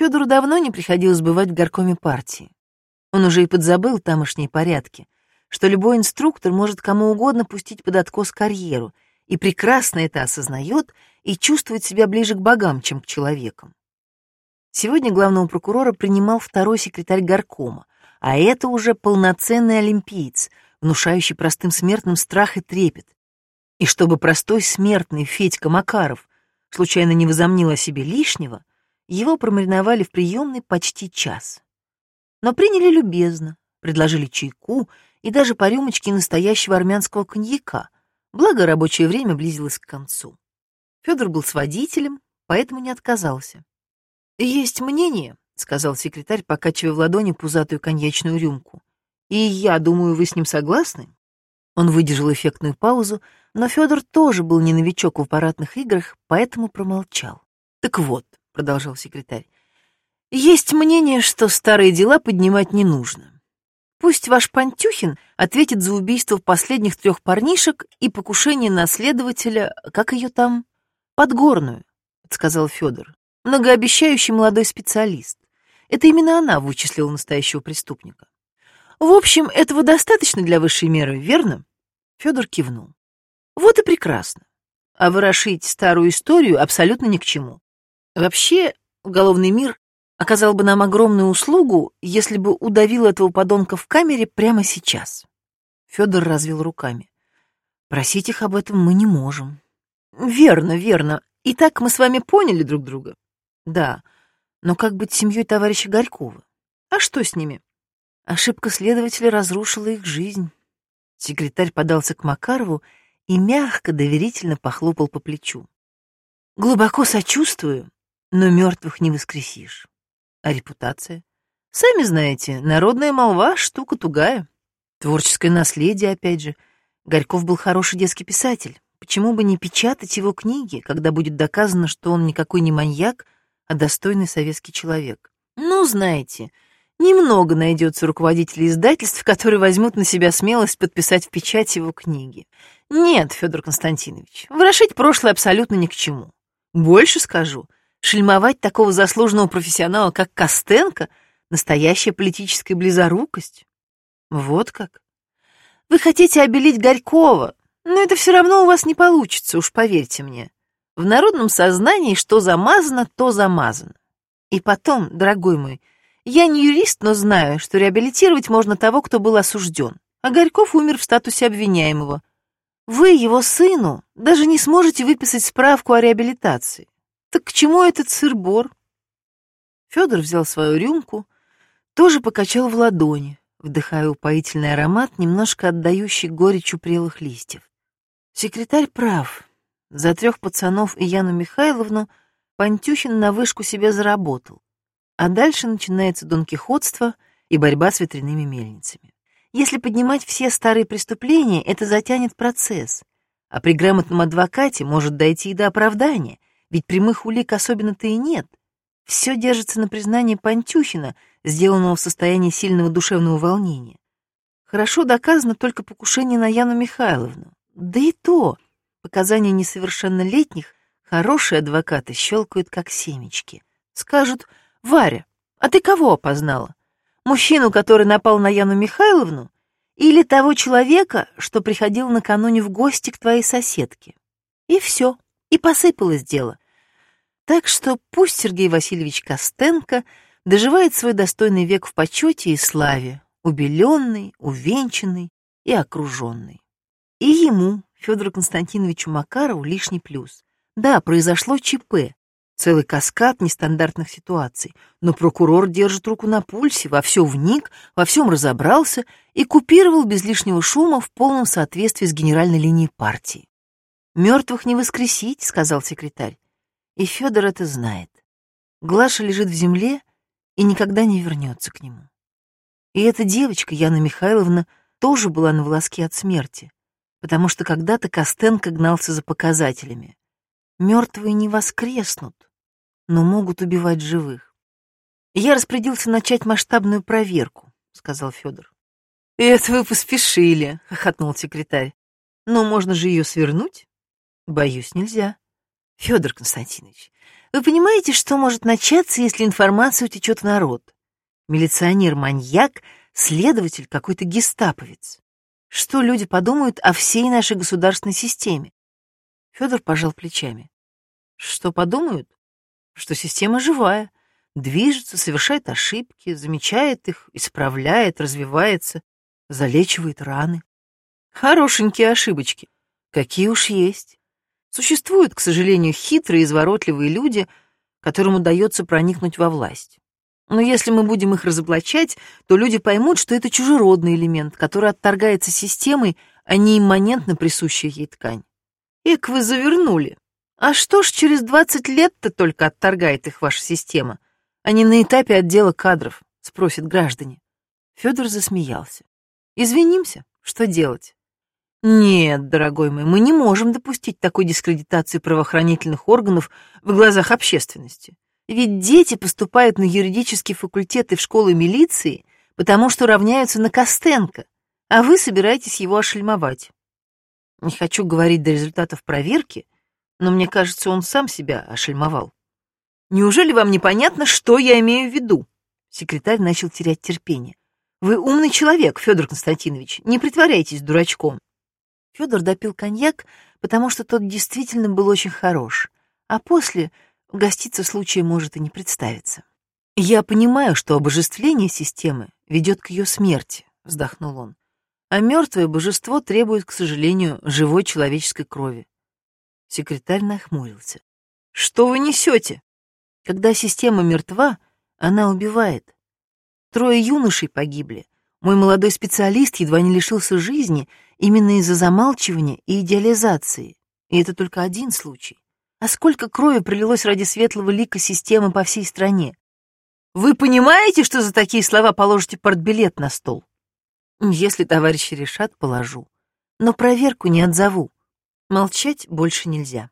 Федору давно не приходилось бывать в горкоме партии. Он уже и подзабыл тамошние порядки, что любой инструктор может кому угодно пустить под откос карьеру, и прекрасно это осознает и чувствует себя ближе к богам, чем к человекам. Сегодня главного прокурора принимал второй секретарь горкома, а это уже полноценный олимпиец, внушающий простым смертным страх и трепет. И чтобы простой смертный Федька Макаров случайно не возомнил о себе лишнего, его промариновали в приемной почти час. Но приняли любезно, предложили чайку и даже по рюмочке настоящего армянского коньяка, благо рабочее время близилось к концу. Федор был с водителем, поэтому не отказался. «Есть мнение», — сказал секретарь, покачивая в ладони пузатую коньячную рюмку. «И я думаю, вы с ним согласны?» Он выдержал эффектную паузу, но Федор тоже был не новичок в аппаратных играх, поэтому промолчал. «Так вот», — продолжал секретарь, — «есть мнение, что старые дела поднимать не нужно. Пусть ваш Пантюхин ответит за убийство последних трех парнишек и покушение на следователя, как ее там, Подгорную», — сказал Федор, — «многообещающий молодой специалист. Это именно она вычислила настоящего преступника. В общем, этого достаточно для высшей меры, верно?» Федор кивнул. «Вот и прекрасно. А ворошить старую историю абсолютно ни к чему. Вообще, уголовный мир оказал бы нам огромную услугу, если бы удавил этого подонка в камере прямо сейчас. Федор развел руками. Просить их об этом мы не можем. Верно, верно. И так мы с вами поняли друг друга. Да, но как быть семьей товарища Горькова? А что с ними? Ошибка следователя разрушила их жизнь. Секретарь подался к Макарову и мягко, доверительно похлопал по плечу. Глубоко сочувствую, но мертвых не воскресишь. А репутация? Сами знаете, народная молва — штука тугая. Творческое наследие, опять же. Горьков был хороший детский писатель. Почему бы не печатать его книги, когда будет доказано, что он никакой не маньяк, а достойный советский человек? Ну, знаете, немного найдется руководителей издательств, которые возьмут на себя смелость подписать в печать его книги. Нет, Федор Константинович, ворошить прошлое абсолютно ни к чему. Больше скажу — Шельмовать такого заслуженного профессионала, как Костенко, настоящая политическая близорукость. Вот как. Вы хотите обелить Горького, но это все равно у вас не получится, уж поверьте мне. В народном сознании что замазано, то замазано. И потом, дорогой мой, я не юрист, но знаю, что реабилитировать можно того, кто был осужден, а Горьков умер в статусе обвиняемого. Вы, его сыну, даже не сможете выписать справку о реабилитации. Так к чему этот сыр-бор? Федор взял свою рюмку, тоже покачал в ладони, вдыхая упоительный аромат, немножко отдающий горечью прелых листьев. Секретарь прав. За трех пацанов и Яну Михайловну Пантюхин на вышку себе заработал. А дальше начинается донкихотство и борьба с ветряными мельницами. Если поднимать все старые преступления, это затянет процесс. А при грамотном адвокате может дойти и до оправдания — ведь прямых улик особенно-то и нет. Все держится на признании Пантюхина, сделанного в состоянии сильного душевного волнения. Хорошо доказано только покушение на Яну Михайловну. Да и то, показания несовершеннолетних хорошие адвокаты щелкают как семечки. Скажут, Варя, а ты кого опознала? Мужчину, который напал на Яну Михайловну, или того человека, что приходил накануне в гости к твоей соседке? И все, и посыпалось дело. Так что пусть Сергей Васильевич Костенко доживает свой достойный век в почете и славе, убеленный, увенчанный и окруженный. И ему, Федору Константиновичу Макарову, лишний плюс. Да, произошло ЧП, целый каскад нестандартных ситуаций, но прокурор держит руку на пульсе, во все вник, во всем разобрался и купировал без лишнего шума в полном соответствии с генеральной линией партии. «Мертвых не воскресить», — сказал секретарь. И Федор это знает. Глаша лежит в земле и никогда не вернется к нему. И эта девочка, Яна Михайловна, тоже была на волоске от смерти, потому что когда-то Костенко гнался за показателями. Мертвые не воскреснут, но могут убивать живых. Я распорядился начать масштабную проверку, сказал Федор. Это вы поспешили, хохотнул секретарь. Но можно же ее свернуть? Боюсь, нельзя. Федор Константинович, Вы понимаете, что может начаться, если информация утечет в народ? Милиционер-маньяк, следователь какой-то гестаповец. Что люди подумают о всей нашей государственной системе? Федор пожал плечами. Что подумают? Что система живая, движется, совершает ошибки, замечает их, исправляет, развивается, залечивает раны. Хорошенькие ошибочки. Какие уж есть. Существуют, к сожалению, хитрые, изворотливые люди, которым удается проникнуть во власть. Но если мы будем их разоблачать, то люди поймут, что это чужеродный элемент, который отторгается системой, а не имманентно присущая ей ткань. Эк, вы завернули. А что ж через 20 лет-то только отторгает их ваша система, а не на этапе отдела кадров, спросят граждане. Федор засмеялся. Извинимся, что делать? Нет, дорогой мой, мы не можем допустить такой дискредитации правоохранительных органов в глазах общественности. Ведь дети поступают на юридический факультет и в школы милиции, потому что равняются на Костенко, а вы собираетесь его ошельмовать. Не хочу говорить до результатов проверки, но мне кажется, он сам себя ошельмовал. Неужели вам непонятно, что я имею в виду? Секретарь начал терять терпение. Вы умный человек, Федор Константинович, не притворяйтесь дурачком. Федор допил коньяк, потому что тот действительно был очень хорош, а после гостица случая может и не представиться. «Я понимаю, что обожествление системы ведет к ее смерти», — вздохнул он. «А мертвое божество требует, к сожалению, живой человеческой крови». Секретарь нахмурился. «Что вы несете? Когда система мертва, она убивает. Трое юношей погибли. Мой молодой специалист едва не лишился жизни именно из-за замалчивания и идеализации. И это только один случай. А сколько крови пролилось ради светлого лика системы по всей стране? Вы понимаете, что за такие слова положите портбилет на стол? Если товарищи решат, положу. Но проверку не отзову. Молчать больше нельзя.